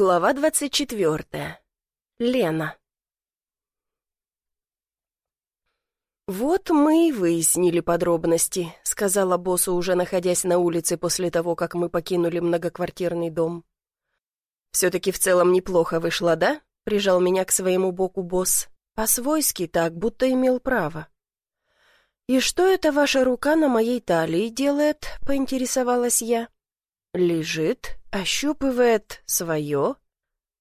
Глава двадцать четвертая. Лена. «Вот мы и выяснили подробности», — сказала боссу, уже находясь на улице после того, как мы покинули многоквартирный дом. «Все-таки в целом неплохо вышло, да?» — прижал меня к своему боку босс. По-свойски так, будто имел право. «И что это ваша рука на моей талии делает?» — поинтересовалась я. Лежит, ощупывает свое.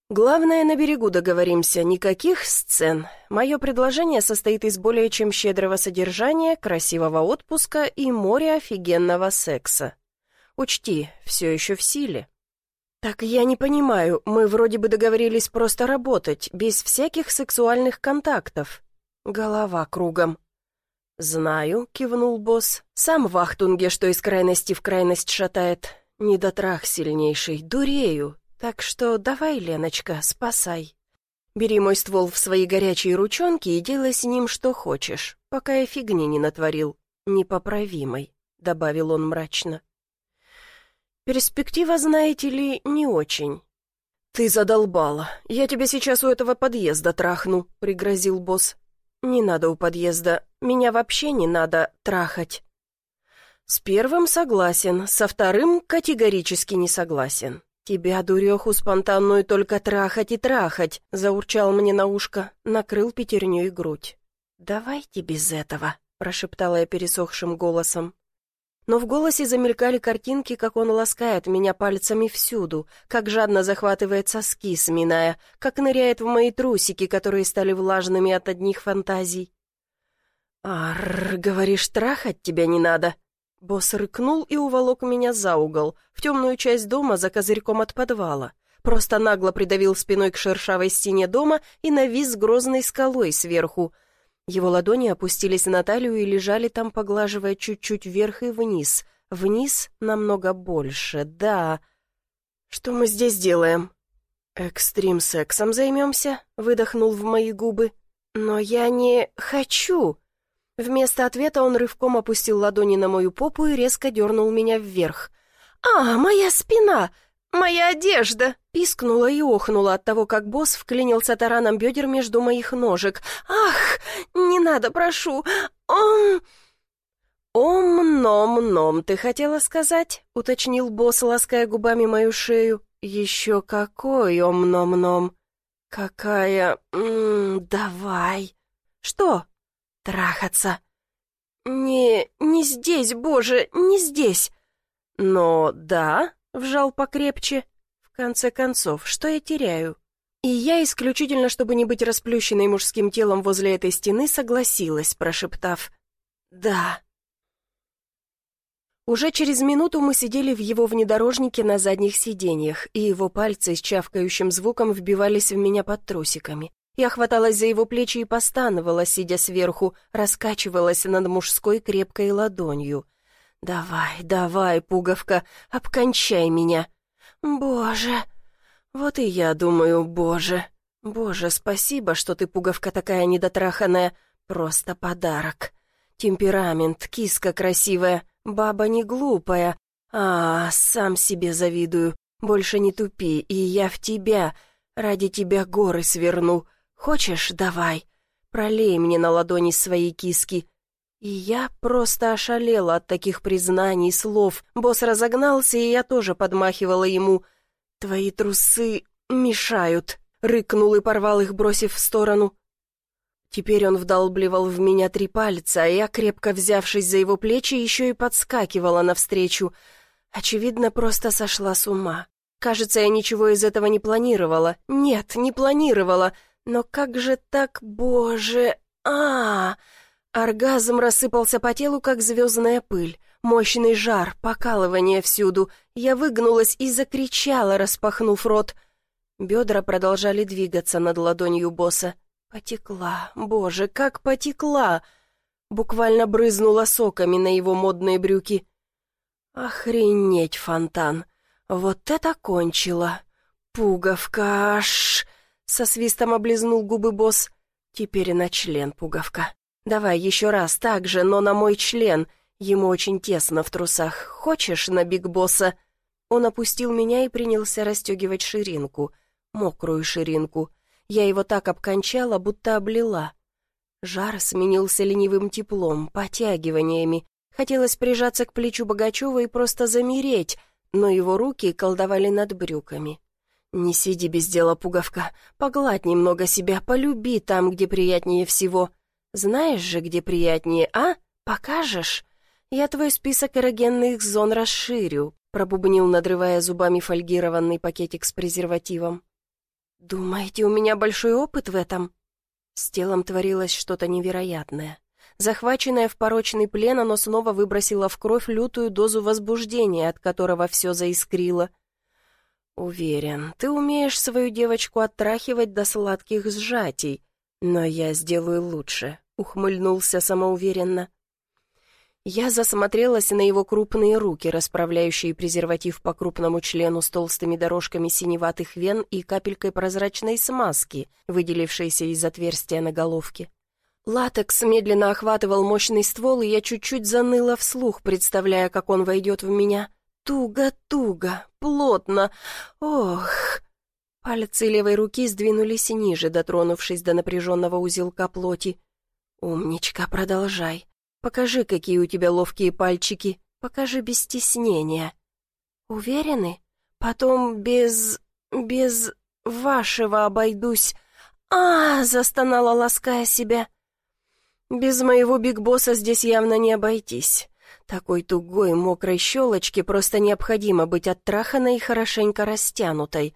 Главное, на берегу договоримся, никаких сцен. Мое предложение состоит из более чем щедрого содержания, красивого отпуска и моря офигенного секса. Учти, все еще в силе. Так я не понимаю, мы вроде бы договорились просто работать, без всяких сексуальных контактов. Голова кругом. «Знаю», — кивнул босс. «Сам в Ахтунге, что из крайности в крайность шатает. Недотрах сильнейший, дурею. Так что давай, Леночка, спасай. Бери мой ствол в свои горячие ручонки и делай с ним что хочешь, пока я фигни не натворил. Непоправимой, — добавил он мрачно. Перспектива, знаете ли, не очень. «Ты задолбала. Я тебя сейчас у этого подъезда трахну», — пригрозил босс. «Не надо у подъезда. Меня вообще не надо трахать». «С первым согласен, со вторым категорически не согласен. Тебя, дуреху спонтанную, только трахать и трахать», — заурчал мне на ушко, накрыл пятерней грудь. «Давайте без этого», — прошептала я пересохшим голосом. Но в голосе замелькали картинки, как он ласкает меня пальцами всюду, как жадно захватывает соски, сминая, как ныряет в мои трусики, которые стали влажными от одних фантазий. «Арр, говоришь, трахать тебя не надо?» Босс рыкнул и уволок меня за угол, в темную часть дома за козырьком от подвала. Просто нагло придавил спиной к шершавой стене дома и навис грозной скалой сверху. Его ладони опустились на талию и лежали там, поглаживая чуть-чуть вверх и вниз. Вниз намного больше, да. «Что мы здесь делаем?» «Экстрим-сексом займемся?» — выдохнул в мои губы. «Но я не хочу!» Вместо ответа он рывком опустил ладони на мою попу и резко дернул меня вверх. «А, моя спина! Моя одежда!» Пискнула и охнула от того, как босс вклинился тараном бедер между моих ножек. «Ах, не надо, прошу! Ом...» «Ом-ном-ном, ты хотела сказать?» — уточнил босс, лаская губами мою шею. «Еще какой ом-ном-ном!» «Какая... М -м, давай!» «Что?» Трахаться. Не, не здесь, боже, не здесь. Но да, вжал покрепче. В конце концов, что я теряю? И я, исключительно чтобы не быть расплющенной мужским телом возле этой стены, согласилась, прошептав «Да». Уже через минуту мы сидели в его внедорожнике на задних сиденьях, и его пальцы с чавкающим звуком вбивались в меня под трусиками. Я хваталась за его плечи и постановала, сидя сверху, раскачивалась над мужской крепкой ладонью. «Давай, давай, пуговка, обкончай меня!» «Боже!» «Вот и я думаю, боже!» «Боже, спасибо, что ты, пуговка, такая недотраханная. Просто подарок. Темперамент, киска красивая, баба не глупая. А, сам себе завидую. Больше не тупи, и я в тебя. Ради тебя горы сверну. «Хочешь, давай, пролей мне на ладони свои киски». И я просто ошалела от таких признаний, слов. Босс разогнался, и я тоже подмахивала ему. «Твои трусы мешают», — рыкнул и порвал их, бросив в сторону. Теперь он вдалбливал в меня три пальца, а я, крепко взявшись за его плечи, еще и подскакивала навстречу. Очевидно, просто сошла с ума. Кажется, я ничего из этого не планировала. Нет, не планировала. Но как же так, боже... а, -а, -а Оргазм рассыпался по телу, как звездная пыль. Мощный жар, покалывание всюду. Я выгнулась и закричала, распахнув рот. Бедра продолжали двигаться над ладонью босса. Потекла, боже, как потекла! Буквально брызнула соками на его модные брюки. Охренеть, фонтан! Вот это кончило! Пуговка аж... Со свистом облизнул губы босс. Теперь и на член пуговка. Давай еще раз так же, но на мой член. Ему очень тесно в трусах. Хочешь на биг босса? Он опустил меня и принялся расстегивать ширинку. мокрую ширинку. Я его так обкончала, будто облила. Жар сменился ленивым теплом, потягиваниями. Хотелось прижаться к плечу Богачева и просто замереть, но его руки колдовали над брюками. «Не сиди без дела, пуговка. Погладь немного себя, полюби там, где приятнее всего. Знаешь же, где приятнее, а? Покажешь? Я твой список эрогенных зон расширю», пробубнил, надрывая зубами фольгированный пакетик с презервативом. «Думаете, у меня большой опыт в этом?» С телом творилось что-то невероятное. Захваченная в порочный плен, оно снова выбросило в кровь лютую дозу возбуждения, от которого все заискрило. «Уверен, ты умеешь свою девочку оттрахивать до сладких сжатий, но я сделаю лучше», — ухмыльнулся самоуверенно. Я засмотрелась на его крупные руки, расправляющие презерватив по крупному члену с толстыми дорожками синеватых вен и капелькой прозрачной смазки, выделившейся из отверстия на головке. Латекс медленно охватывал мощный ствол, и я чуть-чуть заныла вслух, представляя, как он войдет в меня. Туго-туго, плотно. Ох! Пальцы левой руки сдвинулись ниже, дотронувшись до напряженного узелка плоти. «Умничка, продолжай. Покажи, какие у тебя ловкие пальчики. Покажи без стеснения. Уверены? Потом без... без... вашего обойдусь. а, застонала, лаская себя. Без моего бигбосса здесь явно не обойтись. Такой тугой, мокрой щелочке просто необходимо быть оттраханной и хорошенько растянутой.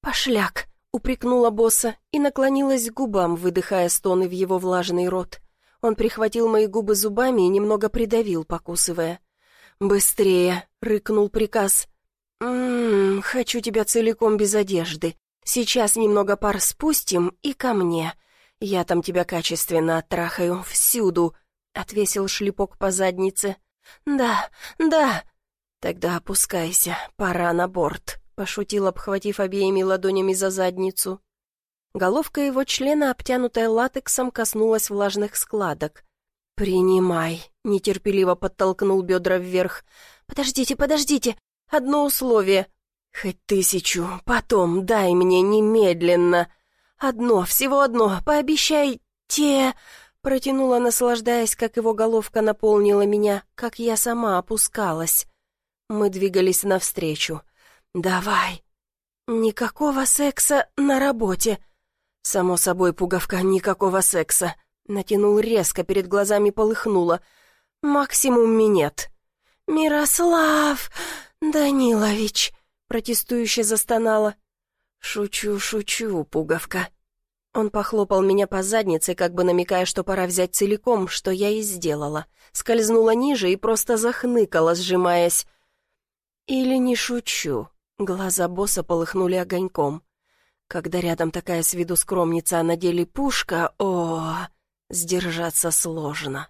«Пошляк!» — упрекнула босса и наклонилась к губам, выдыхая стоны в его влажный рот. Он прихватил мои губы зубами и немного придавил, покусывая. «Быстрее!» — рыкнул приказ. «Ммм, хочу тебя целиком без одежды. Сейчас немного пар спустим и ко мне. Я там тебя качественно оттрахаю, всюду!» — отвесил шлепок по заднице. «Да, да!» «Тогда опускайся, пора на борт», — пошутил, обхватив обеими ладонями за задницу. Головка его члена, обтянутая латексом, коснулась влажных складок. «Принимай», — нетерпеливо подтолкнул бедра вверх. «Подождите, подождите, одно условие. Хоть тысячу, потом дай мне немедленно. Одно, всего одно, пообещайте...» Протянула, наслаждаясь, как его головка наполнила меня, как я сама опускалась. Мы двигались навстречу. «Давай!» «Никакого секса на работе!» Само собой, пуговка, никакого секса. Натянул резко, перед глазами полыхнуло. Максимум минет. «Мирослав Данилович!» Протестующе застонала. «Шучу, шучу, пуговка». Он похлопал меня по заднице, как бы намекая, что пора взять целиком, что я и сделала. Скользнула ниже и просто захныкала, сжимаясь. «Или не шучу». Глаза босса полыхнули огоньком. Когда рядом такая с виду скромница, а на деле пушка, о, сдержаться сложно.